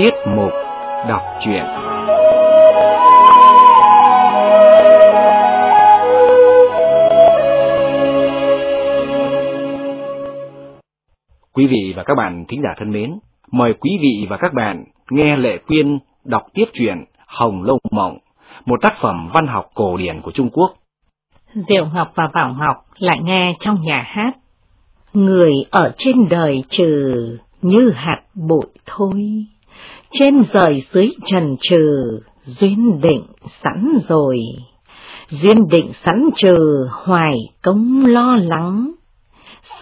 Tiết mục đọc truyện Quý vị và các bạn thính giả thân mến, mời quý vị và các bạn nghe Lệ Quyên đọc tiếp truyện Hồng Lâu Mộng, một tác phẩm văn học cổ điển của Trung Quốc. Diệu Ngọc và Bảo Ngọc lại nghe trong nhà hát. Người ở trên đời trừ như hạt bụi thôi, trên rời dưới trần trừ, duyên định sẵn rồi, duyên định sẵn trừ, hoài công lo lắng,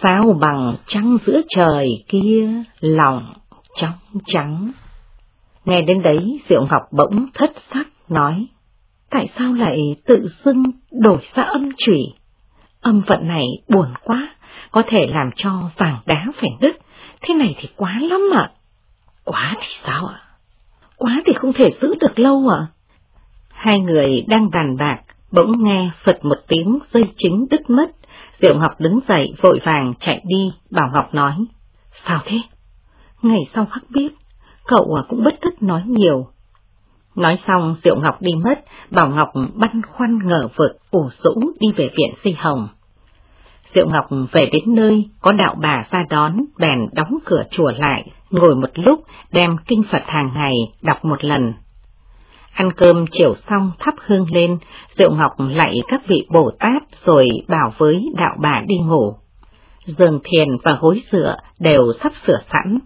sao bằng trăng giữa trời kia, lòng trong trắng. Nghe đến đấy, Diệu Ngọc bỗng thất sắc, nói, tại sao lại tự dưng đổi ra âm trụy? Âm vận này buồn quá, có thể làm cho vàng đá phải đứt, thế này thì quá lắm ạ. Quá thì sao ạ? Quá thì không thể giữ được lâu ạ. Hai người đang bàn bạc, bỗng nghe phật một tiếng dây chính đứt mất. Diệu Ngọc đứng dậy vội vàng chạy đi, Bảo Ngọc nói. Sao thế? Ngày sau khắc biết, cậu à cũng bất thức nói nhiều. Nói xong Diệu Ngọc đi mất, Bảo Ngọc băn khoăn ngờ vực, ủ rũ đi về viện Si Hồng. Diệu Ngọc về đến nơi, có đạo bà ra đón, bèn đóng cửa chùa lại, ngồi một lúc, đem kinh Phật hàng ngày, đọc một lần. Ăn cơm chiều xong thắp hương lên, Diệu Ngọc lạy các vị Bồ Tát rồi bảo với đạo bà đi ngủ. Giường thiền và gối dựa đều sắp sửa sẵn.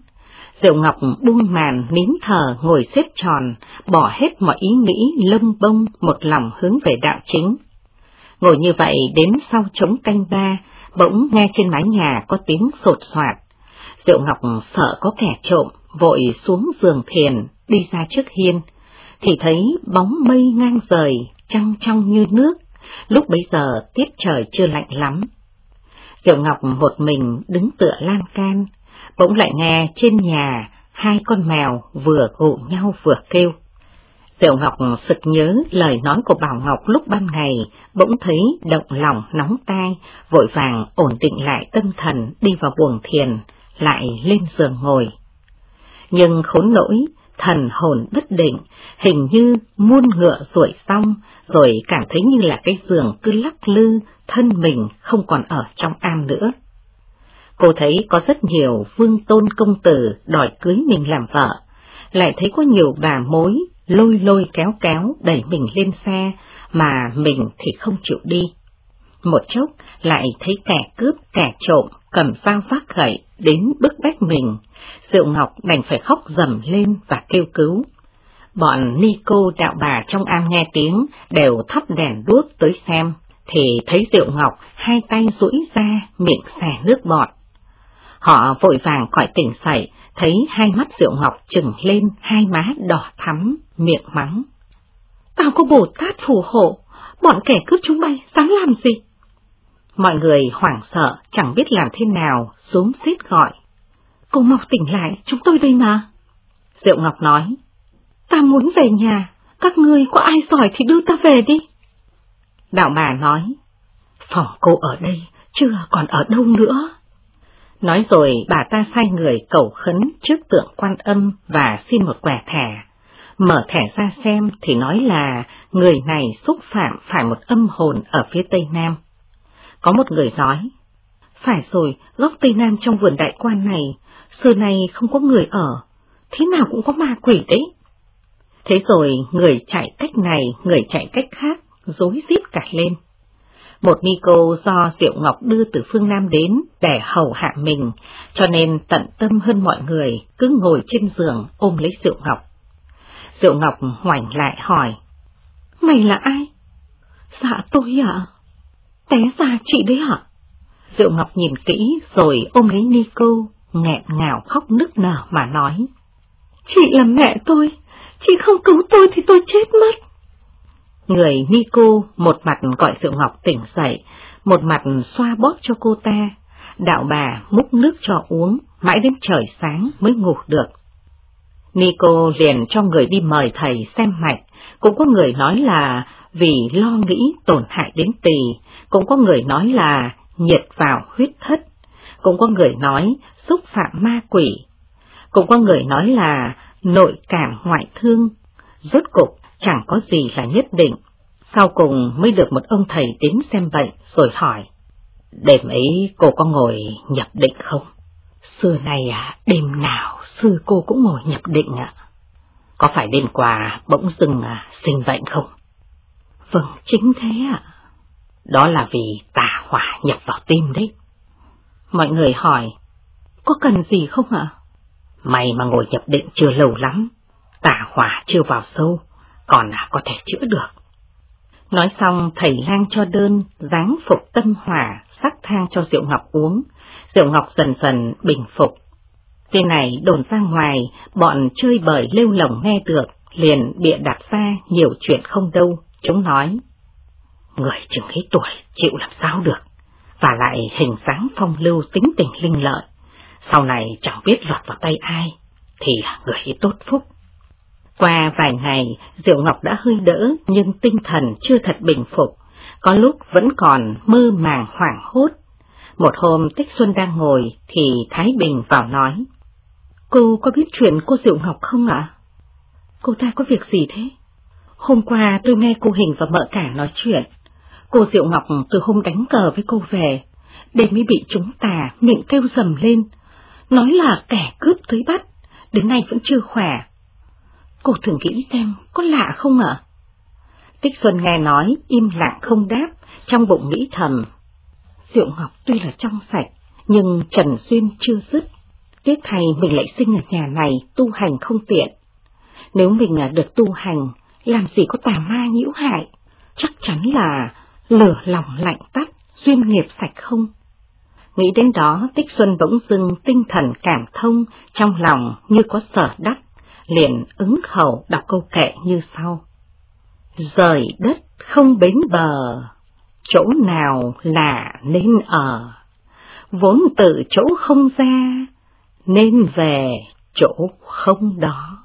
Diệu Ngọc buông màn nín thờ ngồi xếp tròn, bỏ hết mọi ý nghĩ lâm bông một lòng hướng về đạo chính. Ngồi như vậy đến sau chống canh ba, bỗng nghe trên mái nhà có tiếng sột soạt. Diệu Ngọc sợ có kẻ trộm, vội xuống giường thiền, đi ra trước hiên, thì thấy bóng mây ngang rời, trăng trong như nước, lúc bấy giờ tiết trời chưa lạnh lắm. Diệu Ngọc một mình đứng tựa lan can, bỗng lại nghe trên nhà hai con mèo vừa gụ nhau vừa kêu. Diệu Ngọc sực nhớ lời nói của Bảo Ngọc lúc ban ngày, bỗng thấy động lòng nóng tai, vội vàng ổn định lại tâm thần đi vào buồng thiền, lại lên giường ngồi. Nhưng khốn nỗi, thần hồn bất định, hình như muôn ngựa ruổi xong, rồi cảm thấy như là cái giường cứ lắc lư, thân mình không còn ở trong am nữa. Cô thấy có rất nhiều vương tôn công tử đòi cưới mình làm vợ, lại thấy có nhiều bà mối lôi lôi kéo kéo đẩy mình lên xe, mà mình thì không chịu đi. Một chốc lại thấy kẻ cướp, kẻ trộm, cầm dao vác gậy đến bức bách mình, Diệu Ngọc đành phải khóc dầm lên và kêu cứu. Bọn Nico đạo bà trong am nghe tiếng đều thắp đèn đuốc tới xem, thì thấy Diệu Ngọc hai tay duỗi ra miệng xẻ nước bọt. Họ vội vàng khỏi tỉnh dậy, thấy hai mắt Diệu Ngọc trừng lên hai má đỏ thắm, miệng mắng. Tao có Bồ Tát phù hộ, bọn kẻ cướp chúng bay dám làm gì? Mọi người hoảng sợ, chẳng biết làm thế nào, xuống xít gọi. Cô Ngọc tỉnh lại, chúng tôi đây mà. Diệu Ngọc nói, ta muốn về nhà, các ngươi có ai giỏi thì đưa ta về đi. Đạo bà nói, phòng cô ở đây, chưa còn ở đâu nữa. Nói rồi bà ta sai người cầu khấn trước tượng quan âm và xin một quẻ thẻ. Mở thẻ ra xem thì nói là người này xúc phạm phải một âm hồn ở phía tây nam. Có một người nói, phải rồi, góc tây nam trong vườn đại quan này, xưa nay không có người ở, thế nào cũng có ma quỷ đấy. Thế rồi người chạy cách này, người chạy cách khác, dối rít cả lên. Một ni cô do Diệu Ngọc đưa từ phương Nam đến để hầu hạ mình, cho nên tận tâm hơn mọi người, cứ ngồi trên giường ôm lấy Diệu Ngọc. Diệu Ngọc ngoảnh lại hỏi, Mày là ai? Dạ tôi ạ. Té ra chị đấy hả? Diệu Ngọc nhìn kỹ rồi ôm lấy Nico, nghẹn ngào khóc nức nở mà nói. Chị là mẹ tôi, chị không cứu tôi thì tôi chết mất. Người Nico một mặt gọi Diệu Ngọc tỉnh dậy, một mặt xoa bóp cho cô ta. Đạo bà múc nước cho uống, mãi đến trời sáng mới ngủ được. Nico liền cho người đi mời thầy xem mạch, cũng có người nói là vì lo nghĩ tổn hại đến tỳ, cũng có người nói là nhiệt vào huyết thất, cũng có người nói xúc phạm ma quỷ, cũng có người nói là nội cảm ngoại thương, rốt cục chẳng có gì là nhất định. Sau cùng mới được một ông thầy đến xem bệnh rồi hỏi, đêm ấy cô có ngồi nhập định không? Xưa này à, đêm nào sư cô cũng ngồi nhập định ạ. Có phải đêm qua bỗng dưng à, sinh bệnh không? Vâng, chính thế ạ. Đó là vì tà hỏa nhập vào tim đấy. Mọi người hỏi, có cần gì không ạ? May mà ngồi nhập định chưa lâu lắm, tà hỏa chưa vào sâu, còn là có thể chữa được. Nói xong thầy lang cho đơn, dáng phục tâm hỏa, sắc thang cho Diệu Ngọc uống, Diệu Ngọc dần dần bình phục. Tin này đồn ra ngoài, bọn chơi bời lêu lồng nghe được, liền bịa đặt ra nhiều chuyện không đâu, chúng nói. Người chừng ấy tuổi chịu làm sao được, và lại hình dáng phong lưu tính tình linh lợi, sau này chẳng biết lọt vào tay ai, thì người ấy tốt phúc. Qua vài ngày, Diệu Ngọc đã hơi đỡ nhưng tinh thần chưa thật bình phục, có lúc vẫn còn mơ màng hoảng hốt. Một hôm Tích Xuân đang ngồi thì Thái Bình vào nói. Cô có biết chuyện cô Diệu Ngọc không ạ? Cô ta có việc gì thế? Hôm qua tôi nghe cô Hình và mợ cả nói chuyện. Cô Diệu Ngọc từ hôm đánh cờ với cô về, để mới bị chúng tà miệng kêu dầm lên, nói là kẻ cướp tới bắt, đến nay vẫn chưa khỏe. Cô thường nghĩ xem, có lạ không ạ? Tích Xuân nghe nói, im lặng không đáp, trong bụng nghĩ thầm. Diệu Ngọc tuy là trong sạch, nhưng Trần Xuyên chưa dứt. Tiếc thầy mình lại sinh ở nhà này, tu hành không tiện. Nếu mình được tu hành, làm gì có tà ma nhiễu hại, chắc chắn là lửa lòng lạnh tắt, duyên nghiệp sạch không. Nghĩ đến đó, Tích Xuân bỗng dưng tinh thần cảm thông, trong lòng như có sở đắc, liền ứng khẩu đọc câu kệ như sau. Rời đất không bến bờ, chỗ nào là nên ở, vốn từ chỗ không ra, nên về chỗ không đó.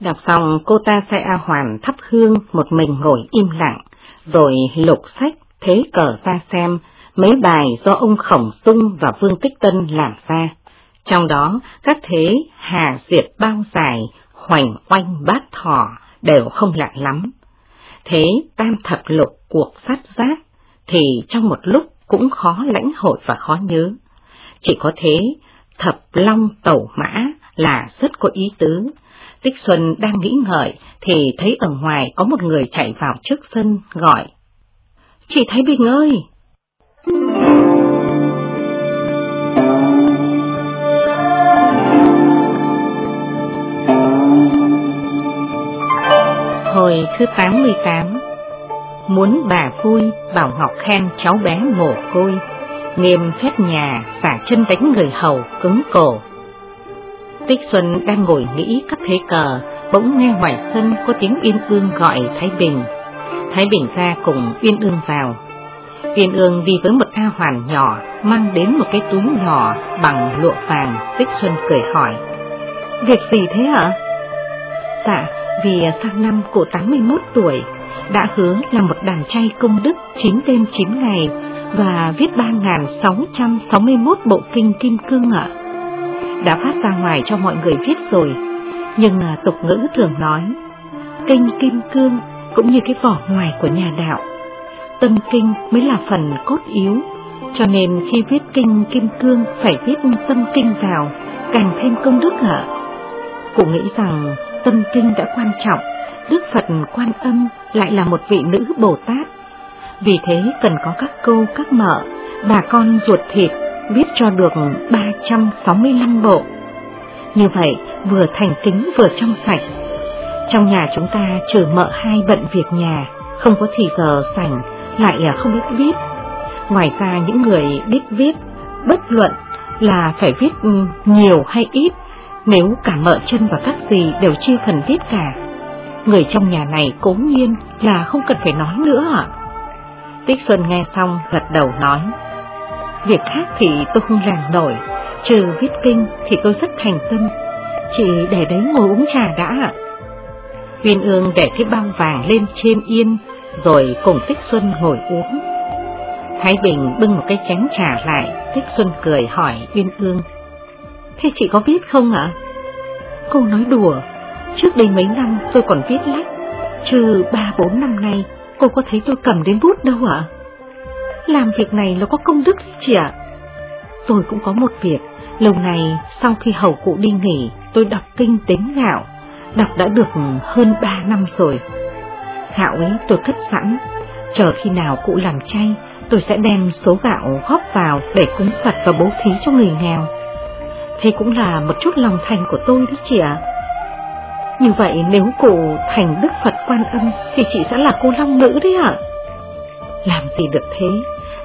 Đọc xong cô ta sẽ A Hoàn thắp hương một mình ngồi im lặng, rồi lục sách thế cờ ra xem mấy bài do ông Khổng sung và Vương Tích Tân làm ra. Trong đó các thế hà diệt bao dài, hoành oanh bát thỏ đều không lạ lắm. Thế tam thập lục cuộc sát giác thì trong một lúc cũng khó lãnh hội và khó nhớ. Chỉ có thế, thập long tẩu mã là rất có ý tứ. Tích Xuân đang nghĩ ngợi thì thấy ở ngoài có một người chạy vào trước sân gọi. Chị Thái Bình ơi! Hồi thứ 88 Muốn bà vui, Bảo Ngọc khen cháu bé mồ côi, nghiêm phép nhà, xả chân đánh người hầu, cứng cổ. Tích Xuân đang ngồi nghĩ các thế cờ, bỗng nghe ngoài sân có tiếng Yên Ương gọi Thái Bình. Thái Bình ra cùng Yên Ương vào. Yên Ương đi với một A Hoàn nhỏ, mang đến một cái túi nhỏ bằng lụa vàng, Tích Xuân cười hỏi. Việc gì thế hả? Dạ, vì sang năm cụ 81 tuổi, đã hứa là một đàn trai công đức 9 đêm 9 ngày và viết 3.661 bộ kinh kim cương ạ. Đã phát ra ngoài cho mọi người viết rồi, nhưng tục ngữ thường nói, kinh kim cương cũng như cái vỏ ngoài của nhà đạo. Tâm kinh mới là phần cốt yếu, cho nên khi viết kinh kim cương phải viết tâm kinh vào, càng thêm công đức ạ. Cụ nghĩ rằng tâm kinh đã quan trọng, Đức Phật quan âm lại là một vị nữ Bồ Tát. Vì thế cần có các cô, các mợ, bà con ruột thịt viết cho được 365 bộ. Như vậy, vừa thành kính vừa trong sạch. Trong nhà chúng ta trừ mợ hai bận việc nhà, không có thì giờ sảnh, lại không biết viết. Ngoài ra những người biết viết, bất luận là phải viết nhiều hay ít, nếu cả mợ chân và các gì đều chia phần viết cả. Người trong nhà này cố nhiên là không cần phải nói nữa ạ. Tích Xuân nghe xong gật đầu nói. Việc khác thì tôi không làm nổi, trừ viết kinh thì tôi rất thành tâm, chị để đấy ngồi uống trà đã ạ. Huyền ương để cái bao vàng lên trên yên, rồi cùng Tích Xuân ngồi uống. Thái Bình bưng một cái chén trà lại, Tích Xuân cười hỏi Uyên Ương. Thế chị có biết không ạ? Cô nói đùa, Trước đây mấy năm tôi còn viết lách, trừ ba bốn năm nay cô có thấy tôi cầm đến bút đâu ạ? Làm việc này nó có công đức chị ạ. Tôi cũng có một việc, lâu nay sau khi hầu cụ đi nghỉ, tôi đọc kinh tính gạo, đọc đã được hơn ba năm rồi. Gạo ấy tôi cất sẵn, chờ khi nào cụ làm chay, tôi sẽ đem số gạo góp vào để cúng Phật và bố thí cho người nghèo. Thế cũng là một chút lòng thành của tôi đấy chị ạ. Như vậy nếu cụ thành Đức Phật Quan Âm thì chị sẽ là cô Long Nữ đấy ạ. Làm gì được thế,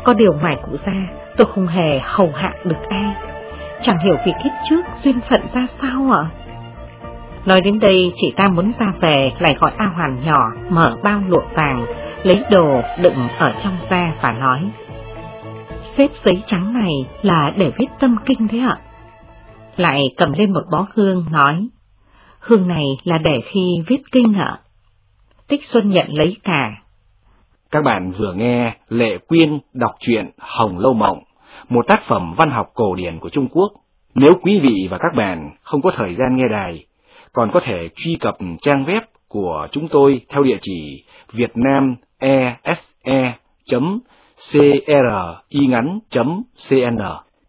có điều ngoài cụ ra tôi không hề hầu hạ được ai. Chẳng hiểu vì kiếp trước duyên phận ra sao ạ. Nói đến đây chị ta muốn ra về lại gọi A Hoàn nhỏ mở bao lụa vàng, lấy đồ đựng ở trong da và nói. Xếp giấy trắng này là để viết tâm kinh thế ạ. Lại cầm lên một bó hương nói. Hương này là để khi viết kinh ạ. Tích Xuân nhận lấy cả. Các bạn vừa nghe Lệ Quyên đọc truyện Hồng Lâu Mộng, một tác phẩm văn học cổ điển của Trung Quốc. Nếu quý vị và các bạn không có thời gian nghe đài, còn có thể truy cập trang web của chúng tôi theo địa chỉ vietnamese.cringắn.cn